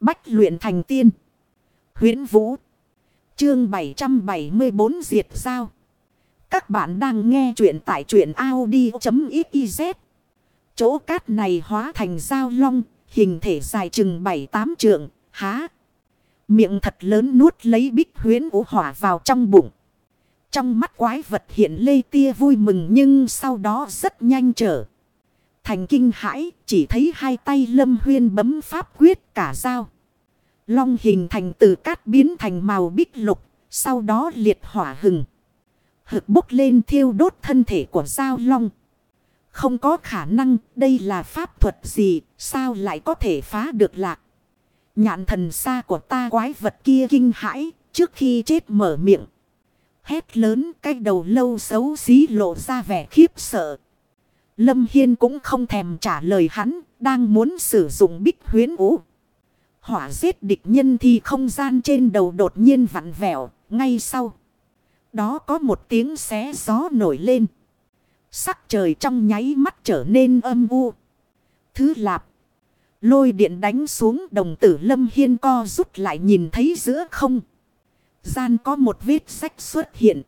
Bách luyện thành tiên. huyễn Vũ. Chương 774 Diệt Giao. Các bạn đang nghe truyện tại truyện Audi.xyz. Chỗ cát này hóa thành dao long, hình thể dài chừng 7-8 trượng, há. Miệng thật lớn nuốt lấy bích huyến ủ hỏa vào trong bụng. Trong mắt quái vật hiện lê tia vui mừng nhưng sau đó rất nhanh trở. Thành kinh hãi chỉ thấy hai tay lâm huyên bấm pháp quyết cả dao. Long hình thành từ cát biến thành màu bích lục, sau đó liệt hỏa hừng. Hực bốc lên thiêu đốt thân thể của dao long. Không có khả năng đây là pháp thuật gì, sao lại có thể phá được lạc. Nhạn thần xa của ta quái vật kia kinh hãi, trước khi chết mở miệng. Hét lớn cái đầu lâu xấu xí lộ ra vẻ khiếp sợ. Lâm Hiên cũng không thèm trả lời hắn, đang muốn sử dụng bích huyến ủ. Hỏa giết địch nhân thì không gian trên đầu đột nhiên vặn vẹo, ngay sau. Đó có một tiếng xé gió nổi lên. Sắc trời trong nháy mắt trở nên âm u. Thứ lạp. Lôi điện đánh xuống đồng tử Lâm Hiên co rút lại nhìn thấy giữa không. Gian có một vết sách xuất hiện.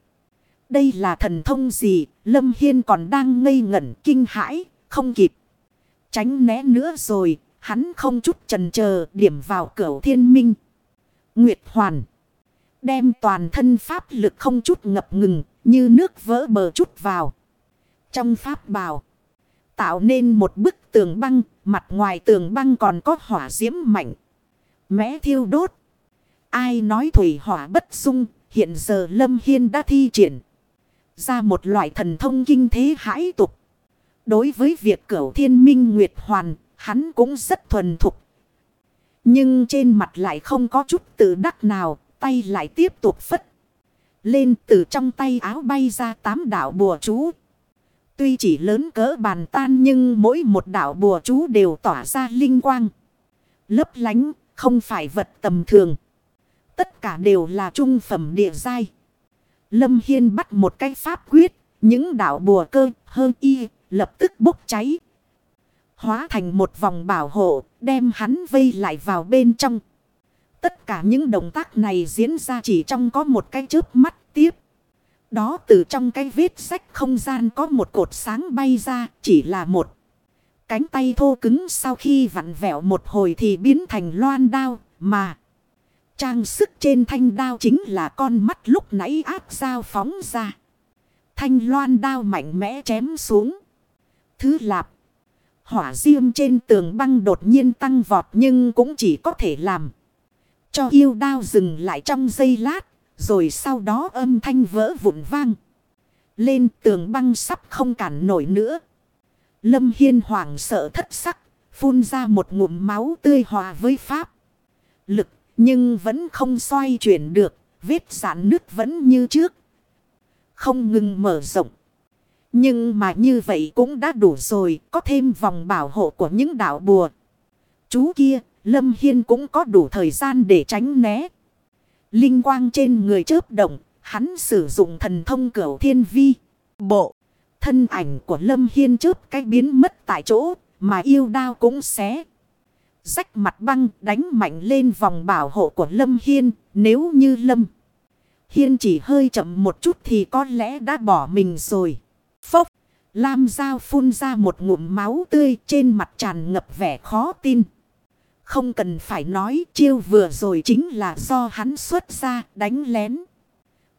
Đây là thần thông gì? Lâm Hiên còn đang ngây ngẩn kinh hãi, không kịp. Tránh né nữa rồi, hắn không chút trần chờ điểm vào cửa thiên minh. Nguyệt Hoàn. Đem toàn thân pháp lực không chút ngập ngừng, như nước vỡ bờ chút vào. Trong pháp bào. Tạo nên một bức tường băng, mặt ngoài tường băng còn có hỏa diễm mạnh. Mẽ thiêu đốt. Ai nói thủy hỏa bất dung, hiện giờ Lâm Hiên đã thi triển. Ra một loại thần thông kinh thế hãi tục. Đối với việc cửu thiên minh nguyệt hoàn, hắn cũng rất thuần thục. Nhưng trên mặt lại không có chút tự đắc nào, tay lại tiếp tục phất. Lên từ trong tay áo bay ra tám đạo bùa chú. Tuy chỉ lớn cỡ bàn tan nhưng mỗi một đạo bùa chú đều tỏa ra linh quang. Lấp lánh, không phải vật tầm thường. Tất cả đều là trung phẩm địa giai. Lâm Hiên bắt một cái pháp quyết, những đạo bùa cơ hơn y, lập tức bốc cháy. Hóa thành một vòng bảo hộ, đem hắn vây lại vào bên trong. Tất cả những động tác này diễn ra chỉ trong có một cái chớp mắt tiếp. Đó từ trong cái vết sách không gian có một cột sáng bay ra, chỉ là một. Cánh tay thô cứng sau khi vặn vẹo một hồi thì biến thành loan đao, mà... Trang sức trên thanh đao chính là con mắt lúc nãy áp dao phóng ra. Thanh loan đao mạnh mẽ chém xuống. Thứ lạp. Hỏa diêm trên tường băng đột nhiên tăng vọt nhưng cũng chỉ có thể làm. Cho yêu đao dừng lại trong giây lát. Rồi sau đó âm thanh vỡ vụn vang. Lên tường băng sắp không cản nổi nữa. Lâm Hiên hoảng sợ thất sắc. Phun ra một ngụm máu tươi hòa với pháp. Lực nhưng vẫn không xoay chuyển được. Vết sản nước vẫn như trước. Không ngừng mở rộng. Nhưng mà như vậy cũng đã đủ rồi. Có thêm vòng bảo hộ của những đạo bùa. Chú kia, Lâm Hiên cũng có đủ thời gian để tránh né. Linh quang trên người chớp động. Hắn sử dụng thần thông cửu thiên vi. Bộ. Thân ảnh của Lâm Hiên chớp cái biến mất tại chỗ. Mà yêu đao cũng xé. Rách mặt băng đánh mạnh lên vòng bảo hộ của Lâm Hiên. Nếu như Lâm Hiên chỉ hơi chậm một chút thì có lẽ đã bỏ mình rồi. Phốc. Lam Giao phun ra một ngụm máu tươi trên mặt tràn ngập vẻ khó tin. Không cần phải nói chiêu vừa rồi chính là do hắn xuất ra đánh lén.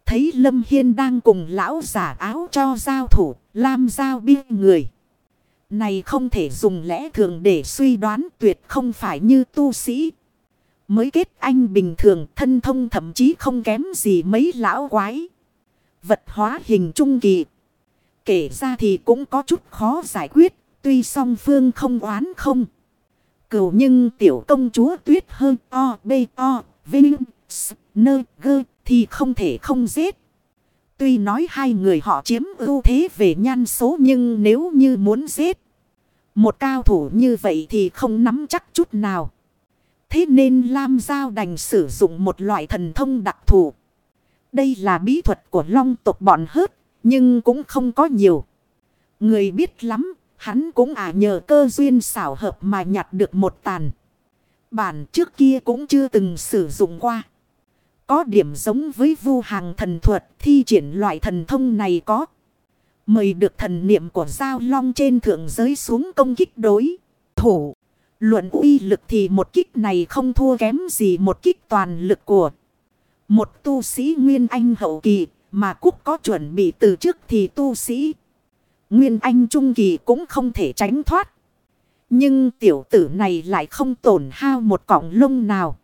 Thấy Lâm Hiên đang cùng lão giả áo cho giao thủ, Lam giao bi người. Này không thể dùng lẽ thường để suy đoán, tuyệt không phải như tu sĩ. Mới kết anh bình thường, thân thông thậm chí không kém gì mấy lão quái. Vật hóa hình trung kỳ. Kể ra thì cũng có chút khó giải quyết. Tuy song phương không oán không. Cửu nhưng tiểu công chúa tuyết hơn o bê o, vinh, s, nơ, gơ thì không thể không giết. Tuy nói hai người họ chiếm ưu thế về nhan số nhưng nếu như muốn giết. Một cao thủ như vậy thì không nắm chắc chút nào. Thế nên Lam Giao đành sử dụng một loại thần thông đặc thù. Đây là bí thuật của long tộc bọn hớt, nhưng cũng không có nhiều. Người biết lắm, hắn cũng à nhờ cơ duyên xảo hợp mà nhặt được một tàn. bản trước kia cũng chưa từng sử dụng qua. Có điểm giống với vu hàng thần thuật thi triển loại thần thông này có. Mời được thần niệm của Giao Long trên thượng giới xuống công kích đối. Thủ. Luận uy lực thì một kích này không thua kém gì một kích toàn lực của. Một tu sĩ Nguyên Anh hậu kỳ mà Cúc có chuẩn bị từ trước thì tu sĩ. Nguyên Anh trung kỳ cũng không thể tránh thoát. Nhưng tiểu tử này lại không tổn hao một cọng lông nào.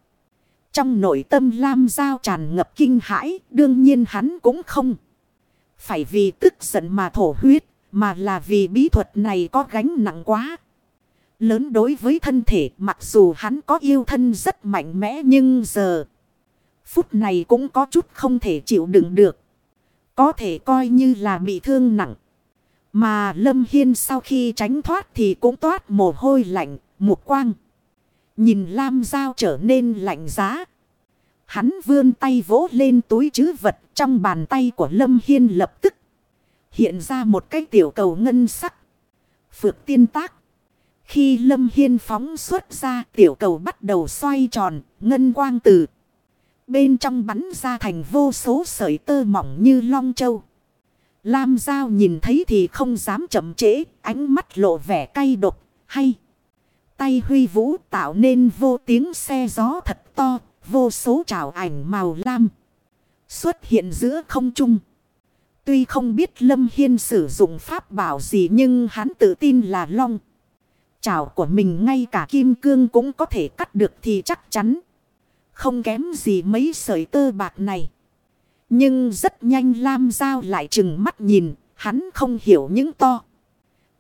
Trong nội tâm Lam Giao tràn ngập kinh hãi, đương nhiên hắn cũng không. Phải vì tức giận mà thổ huyết, mà là vì bí thuật này có gánh nặng quá. Lớn đối với thân thể mặc dù hắn có yêu thân rất mạnh mẽ nhưng giờ. Phút này cũng có chút không thể chịu đựng được. Có thể coi như là bị thương nặng. Mà Lâm Hiên sau khi tránh thoát thì cũng toát mồ hôi lạnh, mục quang. Nhìn Lam Giao trở nên lạnh giá. Hắn vươn tay vỗ lên túi chứ vật trong bàn tay của Lâm Hiên lập tức. Hiện ra một cái tiểu cầu ngân sắc. Phược tiên tác. Khi Lâm Hiên phóng xuất ra tiểu cầu bắt đầu xoay tròn, ngân quang từ. Bên trong bắn ra thành vô số sợi tơ mỏng như long châu. Lam Giao nhìn thấy thì không dám chậm trễ, ánh mắt lộ vẻ cay độc, hay. Tay huy vũ tạo nên vô tiếng xe gió thật to, vô số trào ảnh màu lam. Xuất hiện giữa không trung. Tuy không biết Lâm Hiên sử dụng pháp bảo gì nhưng hắn tự tin là long. Trào của mình ngay cả kim cương cũng có thể cắt được thì chắc chắn. Không kém gì mấy sợi tơ bạc này. Nhưng rất nhanh Lam Giao lại chừng mắt nhìn, hắn không hiểu những to.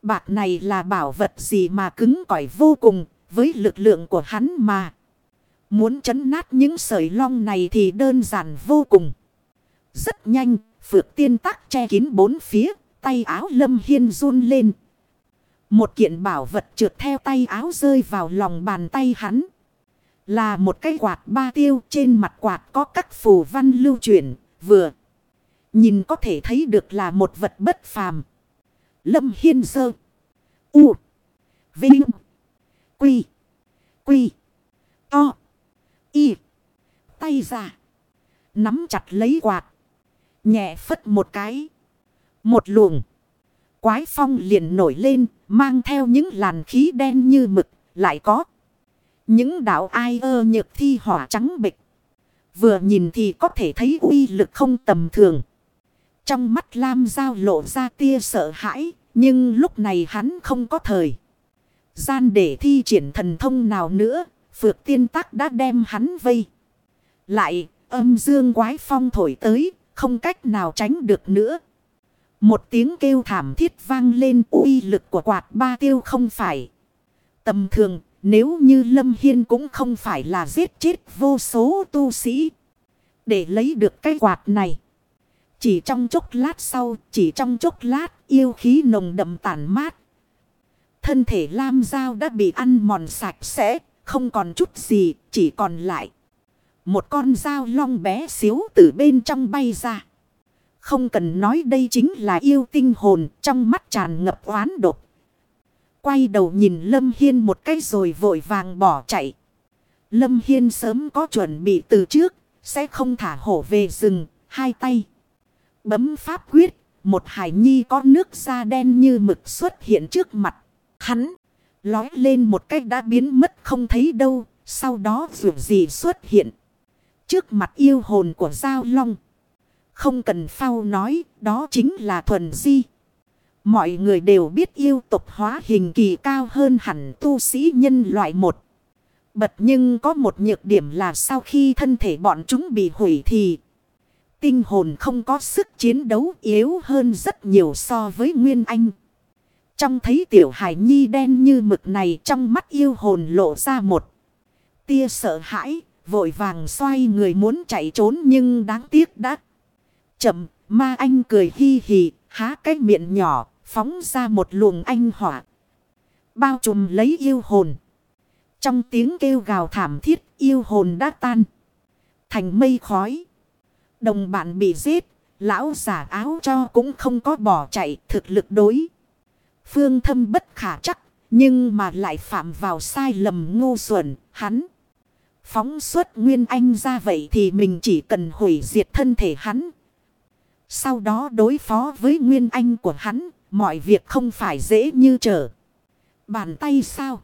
Bạc này là bảo vật gì mà cứng cỏi vô cùng, với lực lượng của hắn mà. Muốn chấn nát những sợi long này thì đơn giản vô cùng. Rất nhanh, phược tiên tắc che kín bốn phía, tay áo lâm hiên run lên. Một kiện bảo vật trượt theo tay áo rơi vào lòng bàn tay hắn. Là một cái quạt ba tiêu trên mặt quạt có các phù văn lưu chuyển, vừa. Nhìn có thể thấy được là một vật bất phàm. Lâm Hiên Sơ. U. Vinh. Quy. Quy. To. Y. Tay ra. Nắm chặt lấy quạt. Nhẹ phất một cái. Một luồng. Quái phong liền nổi lên. Mang theo những làn khí đen như mực. Lại có. Những đạo ai ơ nhược thi hỏa trắng bịch. Vừa nhìn thì có thể thấy uy lực không tầm thường. Trong mắt Lam Giao lộ ra tia sợ hãi. Nhưng lúc này hắn không có thời. Gian để thi triển thần thông nào nữa. Phược tiên tắc đã đem hắn vây. Lại âm dương quái phong thổi tới. Không cách nào tránh được nữa. Một tiếng kêu thảm thiết vang lên uy lực của quạt ba tiêu không phải. Tầm thường nếu như Lâm Hiên cũng không phải là giết chết vô số tu sĩ. Để lấy được cái quạt này. Chỉ trong chốc lát sau, chỉ trong chốc lát, yêu khí nồng đậm tản mát. Thân thể Lam Giao đã bị ăn mòn sạch sẽ, không còn chút gì, chỉ còn lại. Một con dao long bé xíu từ bên trong bay ra. Không cần nói đây chính là yêu tinh hồn trong mắt tràn ngập oán độc. Quay đầu nhìn Lâm Hiên một cái rồi vội vàng bỏ chạy. Lâm Hiên sớm có chuẩn bị từ trước, sẽ không thả hổ về rừng, hai tay. Bấm pháp quyết, một hải nhi có nước da đen như mực xuất hiện trước mặt. Hắn, lói lên một cách đã biến mất không thấy đâu, sau đó dù gì xuất hiện. Trước mặt yêu hồn của Giao Long. Không cần phao nói, đó chính là thuần di. Mọi người đều biết yêu tục hóa hình kỳ cao hơn hẳn tu sĩ nhân loại một. Bật nhưng có một nhược điểm là sau khi thân thể bọn chúng bị hủy thì tinh hồn không có sức chiến đấu yếu hơn rất nhiều so với Nguyên Anh. Trong thấy tiểu hải nhi đen như mực này trong mắt yêu hồn lộ ra một tia sợ hãi, vội vàng xoay người muốn chạy trốn nhưng đáng tiếc đã chậm, ma anh cười hi hì, há cái miệng nhỏ, phóng ra một luồng anh hỏa. Bao trùm lấy yêu hồn. Trong tiếng kêu gào thảm thiết, yêu hồn đã tan. Thành mây khói. Đồng bạn bị giết, lão giả áo cho cũng không có bỏ chạy thực lực đối. Phương thâm bất khả chắc, nhưng mà lại phạm vào sai lầm ngu xuẩn, hắn. Phóng xuất Nguyên Anh ra vậy thì mình chỉ cần hủy diệt thân thể hắn. Sau đó đối phó với Nguyên Anh của hắn, mọi việc không phải dễ như trở. Bàn tay sao?